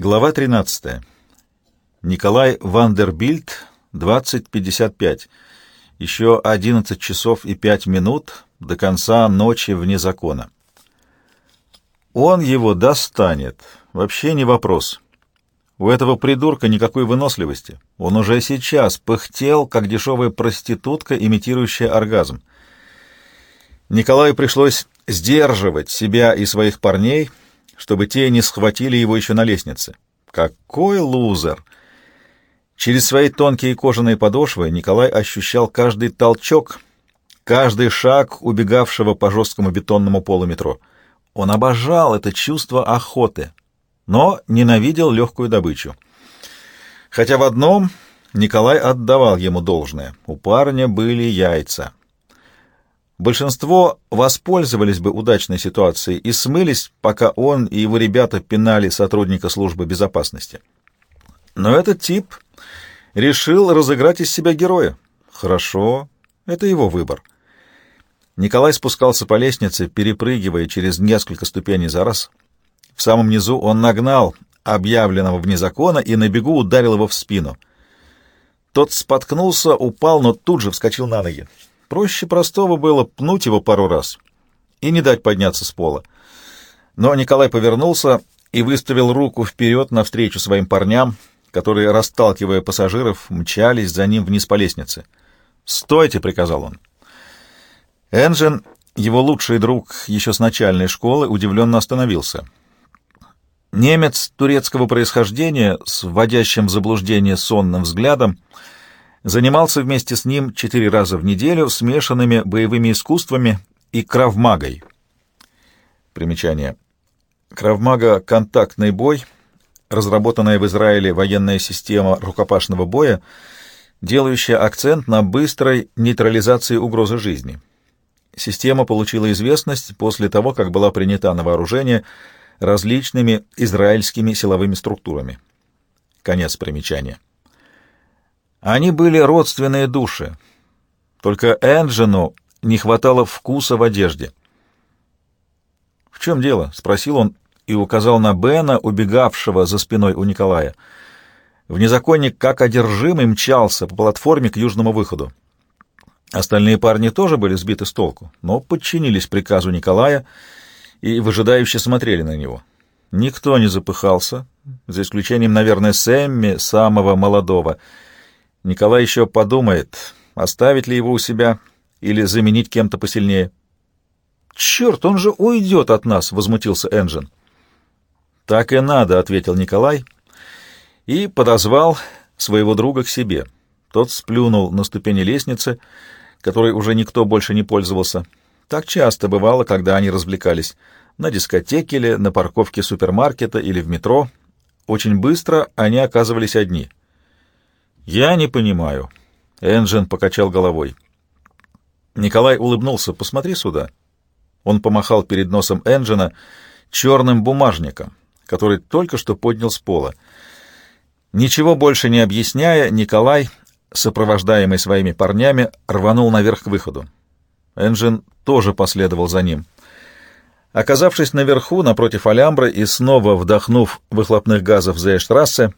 Глава 13. Николай Вандербильд, 20.55. Еще 11 часов и 5 минут до конца ночи вне закона. Он его достанет. Вообще не вопрос. У этого придурка никакой выносливости. Он уже сейчас пыхтел, как дешевая проститутка, имитирующая оргазм. Николаю пришлось сдерживать себя и своих парней — чтобы те не схватили его еще на лестнице. Какой лузер! Через свои тонкие кожаные подошвы Николай ощущал каждый толчок, каждый шаг убегавшего по жесткому бетонному полу метро. Он обожал это чувство охоты, но ненавидел легкую добычу. Хотя в одном Николай отдавал ему должное. У парня были яйца. Большинство воспользовались бы удачной ситуацией и смылись, пока он и его ребята пинали сотрудника службы безопасности. Но этот тип решил разыграть из себя героя. Хорошо, это его выбор. Николай спускался по лестнице, перепрыгивая через несколько ступеней за раз. В самом низу он нагнал объявленного вне закона и на бегу ударил его в спину. Тот споткнулся, упал, но тут же вскочил на ноги. Проще простого было пнуть его пару раз и не дать подняться с пола. Но Николай повернулся и выставил руку вперед навстречу своим парням, которые, расталкивая пассажиров, мчались за ним вниз по лестнице. «Стойте!» — приказал он. Энджин, его лучший друг еще с начальной школы, удивленно остановился. Немец турецкого происхождения с вводящим в заблуждение сонным взглядом — занимался вместе с ним четыре раза в неделю смешанными боевыми искусствами и кравмагой. Примечание. Кравмага — контактный бой, разработанная в Израиле военная система рукопашного боя, делающая акцент на быстрой нейтрализации угрозы жизни. Система получила известность после того, как была принята на вооружение различными израильскими силовыми структурами. Конец примечания. Они были родственные души. Только Энджину не хватало вкуса в одежде. «В чем дело?» — спросил он и указал на Бена, убегавшего за спиной у Николая. Внезаконник, как одержимый, мчался по платформе к южному выходу. Остальные парни тоже были сбиты с толку, но подчинились приказу Николая и выжидающе смотрели на него. Никто не запыхался, за исключением, наверное, Сэмми, самого молодого — Николай еще подумает, оставить ли его у себя или заменить кем-то посильнее. «Черт, он же уйдет от нас!» — возмутился Энджин. «Так и надо», — ответил Николай и подозвал своего друга к себе. Тот сплюнул на ступени лестницы, которой уже никто больше не пользовался. Так часто бывало, когда они развлекались. На дискотеке или на парковке супермаркета или в метро. Очень быстро они оказывались одни — «Я не понимаю». Энджин покачал головой. Николай улыбнулся. «Посмотри сюда». Он помахал перед носом Энджина черным бумажником, который только что поднял с пола. Ничего больше не объясняя, Николай, сопровождаемый своими парнями, рванул наверх к выходу. Энджин тоже последовал за ним. Оказавшись наверху, напротив Алямбры и снова вдохнув выхлопных газов Зейштрассе,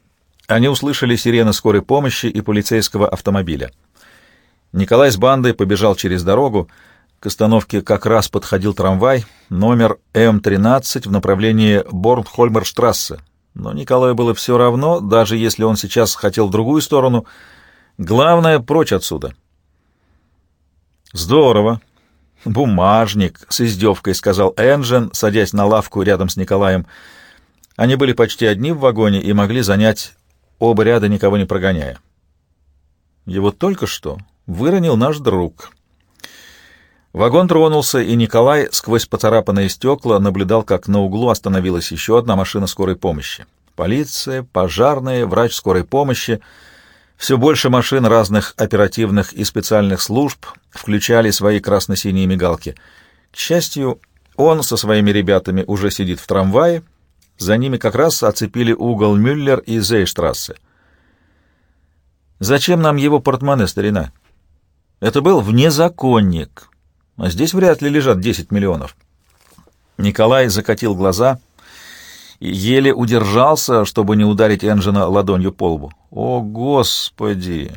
они услышали сирены скорой помощи и полицейского автомобиля. Николай с бандой побежал через дорогу. К остановке как раз подходил трамвай, номер М-13 в направлении Борнхольмерштрассе. Но Николаю было все равно, даже если он сейчас хотел в другую сторону. Главное, прочь отсюда. «Здорово. Бумажник», — с издевкой сказал Энджин, садясь на лавку рядом с Николаем. Они были почти одни в вагоне и могли занять оба ряда никого не прогоняя. Его только что выронил наш друг. Вагон тронулся, и Николай сквозь поцарапанные стекла наблюдал, как на углу остановилась еще одна машина скорой помощи. Полиция, пожарные, врач скорой помощи. Все больше машин разных оперативных и специальных служб включали свои красно-синие мигалки. К счастью, он со своими ребятами уже сидит в трамвае, за ними как раз оцепили угол Мюллер и Зейштрассе. Зачем нам его портмоне, старина? Это был внезаконник, а здесь вряд ли лежат 10 миллионов. Николай закатил глаза и еле удержался, чтобы не ударить Энджина ладонью по лбу. О, Господи!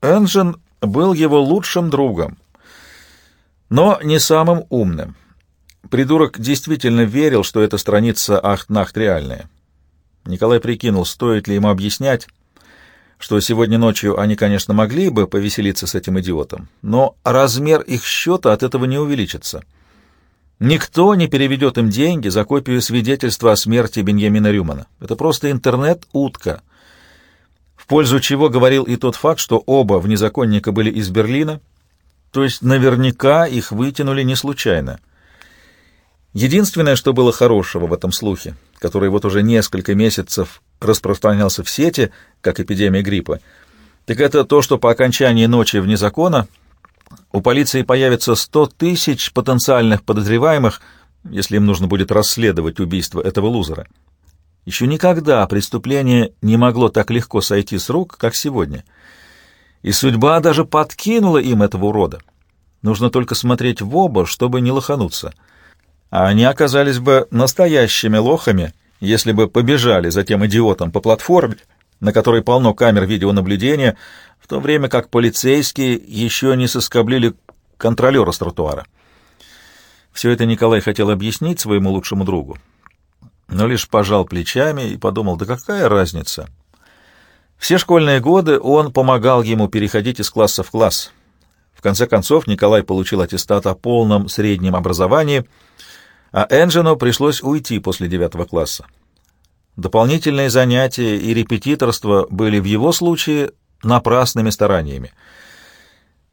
Энджин был его лучшим другом, но не самым умным. Придурок действительно верил, что эта страница Ахт-Нахт реальная. Николай прикинул, стоит ли ему объяснять, что сегодня ночью они, конечно, могли бы повеселиться с этим идиотом, но размер их счета от этого не увеличится. Никто не переведет им деньги за копию свидетельства о смерти Беньямина Рюмана. Это просто интернет-утка. В пользу чего говорил и тот факт, что оба внезаконника были из Берлина, то есть наверняка их вытянули не случайно. Единственное, что было хорошего в этом слухе, который вот уже несколько месяцев распространялся в сети, как эпидемия гриппа, так это то, что по окончании ночи вне закона у полиции появится 100 тысяч потенциальных подозреваемых, если им нужно будет расследовать убийство этого лузера. Еще никогда преступление не могло так легко сойти с рук, как сегодня. И судьба даже подкинула им этого урода. Нужно только смотреть в оба, чтобы не лохануться — а они оказались бы настоящими лохами, если бы побежали за тем идиотом по платформе, на которой полно камер видеонаблюдения, в то время как полицейские еще не соскоблили контролера с тротуара. Все это Николай хотел объяснить своему лучшему другу, но лишь пожал плечами и подумал, да какая разница? Все школьные годы он помогал ему переходить из класса в класс. В конце концов Николай получил аттестат о полном среднем образовании — а Энджину пришлось уйти после девятого класса. Дополнительные занятия и репетиторство были в его случае напрасными стараниями.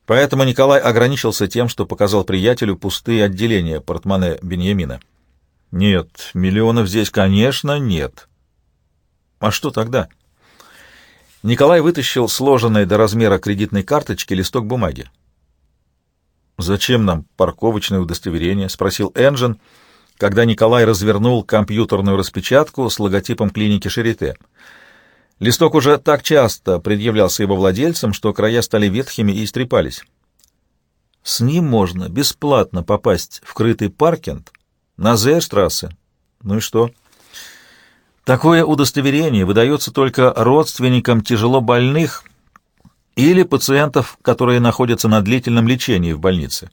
Поэтому Николай ограничился тем, что показал приятелю пустые отделения портмоне Беньямина. Нет, миллионов здесь, конечно, нет. А что тогда? Николай вытащил сложенный до размера кредитной карточки листок бумаги. «Зачем нам парковочное удостоверение?» — спросил Энджин, — когда Николай развернул компьютерную распечатку с логотипом клиники Шарите. Листок уже так часто предъявлялся его владельцам, что края стали ветхими и истрепались. С ним можно бесплатно попасть в крытый паркинг на Зерштрассе. Ну и что? Такое удостоверение выдается только родственникам тяжело больных или пациентов, которые находятся на длительном лечении в больнице.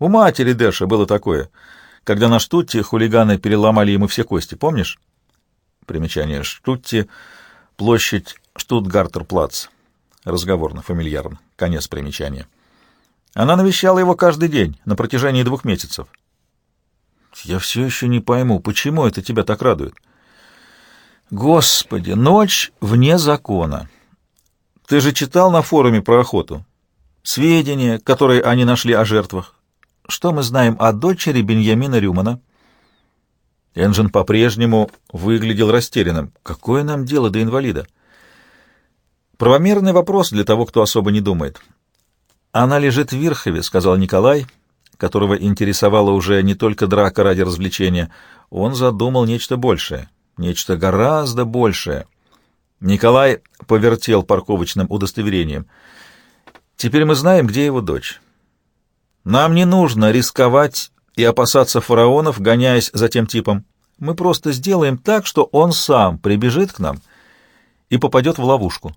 У матери Дэша было такое — когда на Штутте хулиганы переломали ему все кости, помнишь? Примечание Штутте, площадь Штутгартерплац. Разговорно, фамильярно. Конец примечания. Она навещала его каждый день на протяжении двух месяцев. Я все еще не пойму, почему это тебя так радует? Господи, ночь вне закона. Ты же читал на форуме про охоту? Сведения, которые они нашли о жертвах. Что мы знаем о дочери Беньямина Рюмана?» Энджин по-прежнему выглядел растерянным. «Какое нам дело до инвалида?» «Правомерный вопрос для того, кто особо не думает». «Она лежит в Верхове», — сказал Николай, которого интересовала уже не только драка ради развлечения. Он задумал нечто большее, нечто гораздо большее. Николай повертел парковочным удостоверением. «Теперь мы знаем, где его дочь». Нам не нужно рисковать и опасаться фараонов, гоняясь за тем типом. Мы просто сделаем так, что он сам прибежит к нам и попадет в ловушку.